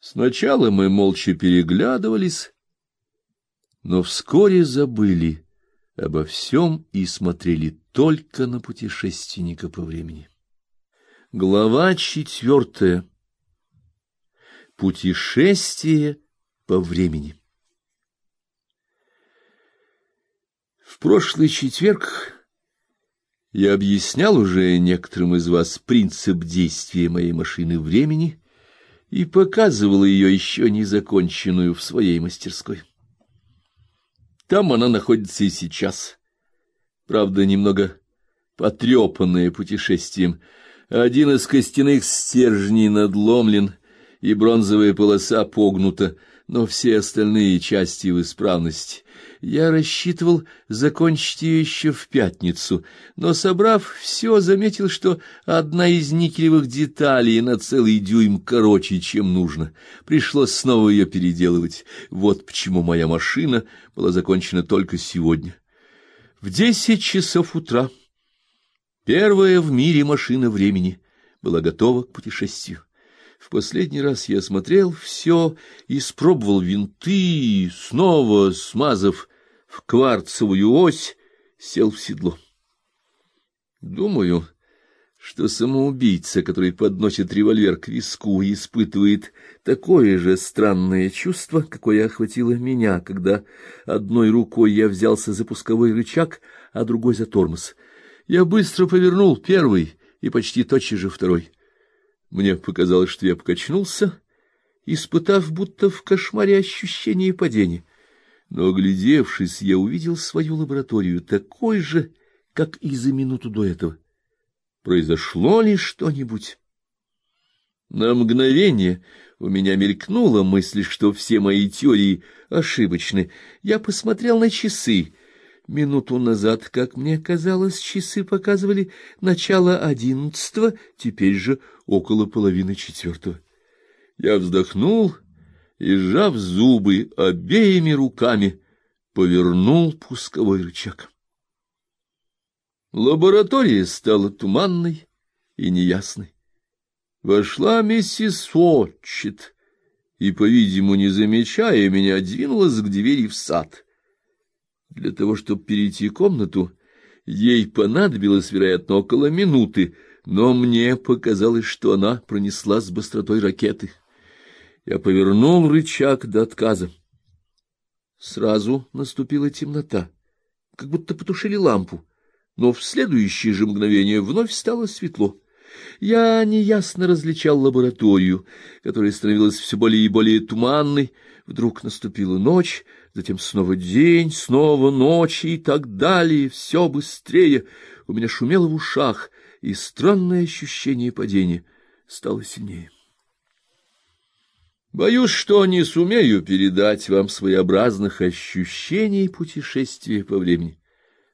Сначала мы молча переглядывались, но вскоре забыли обо всем и смотрели только на путешественника по времени. Глава четвертая. Путешествие по времени. В прошлый четверг я объяснял уже некоторым из вас принцип действия моей машины времени и показывал ее еще не законченную в своей мастерской. Там она находится и сейчас. Правда, немного потрепанная путешествием. Один из костяных стержней надломлен, и бронзовая полоса погнута, но все остальные части в исправности. Я рассчитывал закончить ее еще в пятницу, но, собрав все, заметил, что одна из никелевых деталей на целый дюйм короче, чем нужно. Пришлось снова ее переделывать. Вот почему моя машина была закончена только сегодня. В десять часов утра первая в мире машина времени была готова к путешествию. В последний раз я смотрел все, испробовал винты, снова смазав в кварцевую ось, сел в седло. Думаю, что самоубийца, который подносит револьвер к виску, испытывает такое же странное чувство, какое охватило меня, когда одной рукой я взялся за пусковой рычаг, а другой за тормоз. Я быстро повернул первый и почти тотчас же второй. Мне показалось, что я покачнулся, испытав будто в кошмаре ощущение падения. Но, оглядевшись, я увидел свою лабораторию такой же, как и за минуту до этого. Произошло ли что-нибудь? На мгновение у меня мелькнула мысль, что все мои теории ошибочны. Я посмотрел на часы. Минуту назад, как мне казалось, часы показывали начало одиннадцатого, теперь же около половины четвертого. Я вздохнул и, сжав зубы обеими руками, повернул пусковой рычаг. Лаборатория стала туманной и неясной. Вошла миссис Уотчет и, по-видимому, не замечая меня, двинулась к двери в сад. Для того, чтобы перейти комнату, ей понадобилось, вероятно, около минуты, но мне показалось, что она пронесла с быстротой ракеты. Я повернул рычаг до отказа. Сразу наступила темнота, как будто потушили лампу, но в следующее же мгновение вновь стало светло. Я неясно различал лабораторию, которая становилась все более и более туманной. Вдруг наступила ночь, затем снова день, снова ночь и так далее, все быстрее. У меня шумело в ушах, и странное ощущение падения стало сильнее. Боюсь, что не сумею передать вам своеобразных ощущений путешествия по времени.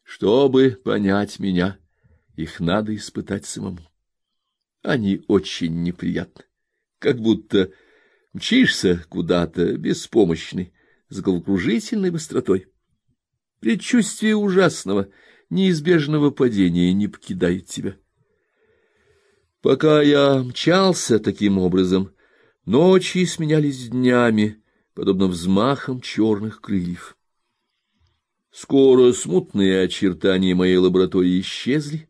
Чтобы понять меня, их надо испытать самому. Они очень неприятны, как будто мчишься куда-то беспомощный, с головокружительной быстротой. Предчувствие ужасного, неизбежного падения не покидает тебя. Пока я мчался таким образом, Ночи сменялись днями, подобно взмахам черных крыльев. Скоро смутные очертания моей лаборатории исчезли.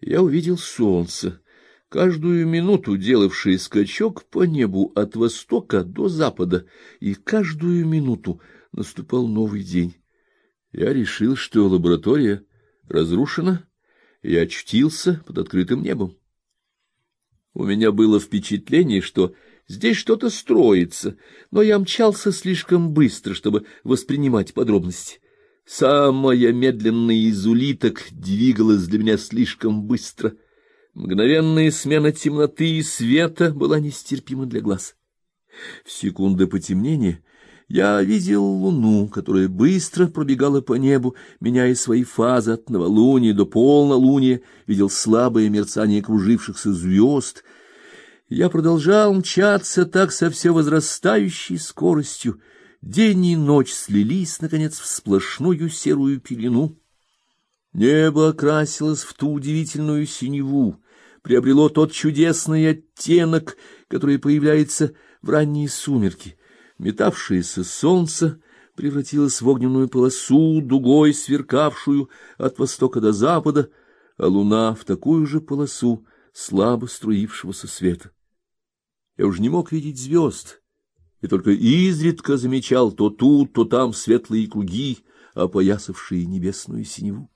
Я увидел солнце, каждую минуту делавшее скачок по небу от востока до запада, и каждую минуту наступал новый день. Я решил, что лаборатория разрушена, и очутился под открытым небом. У меня было впечатление, что Здесь что-то строится, но я мчался слишком быстро, чтобы воспринимать подробности. Самая медленная из улиток двигалась для меня слишком быстро. Мгновенная смена темноты и света была нестерпима для глаз. В секунды потемнения я видел луну, которая быстро пробегала по небу, меняя свои фазы от новолуния до полнолуния, видел слабое мерцание кружившихся звезд — я продолжал мчаться так со все возрастающей скоростью. День и ночь слились, наконец, в сплошную серую пелену. Небо окрасилось в ту удивительную синеву, приобрело тот чудесный оттенок, который появляется в ранние сумерки метавшееся солнце превратилось в огненную полосу, дугой сверкавшую от востока до запада, а луна в такую же полосу слабо струившегося света. Я уже не мог видеть звезд, и только изредка замечал то тут, то там светлые круги, опоясавшие небесную синеву.